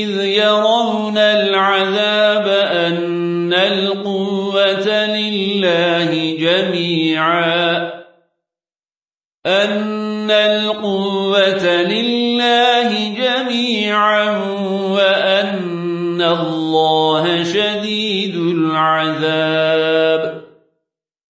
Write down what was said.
إذ يرون العذاب أن القوة لله جميعا. أن القوة لله جميعا وأن الله شديد العذاب.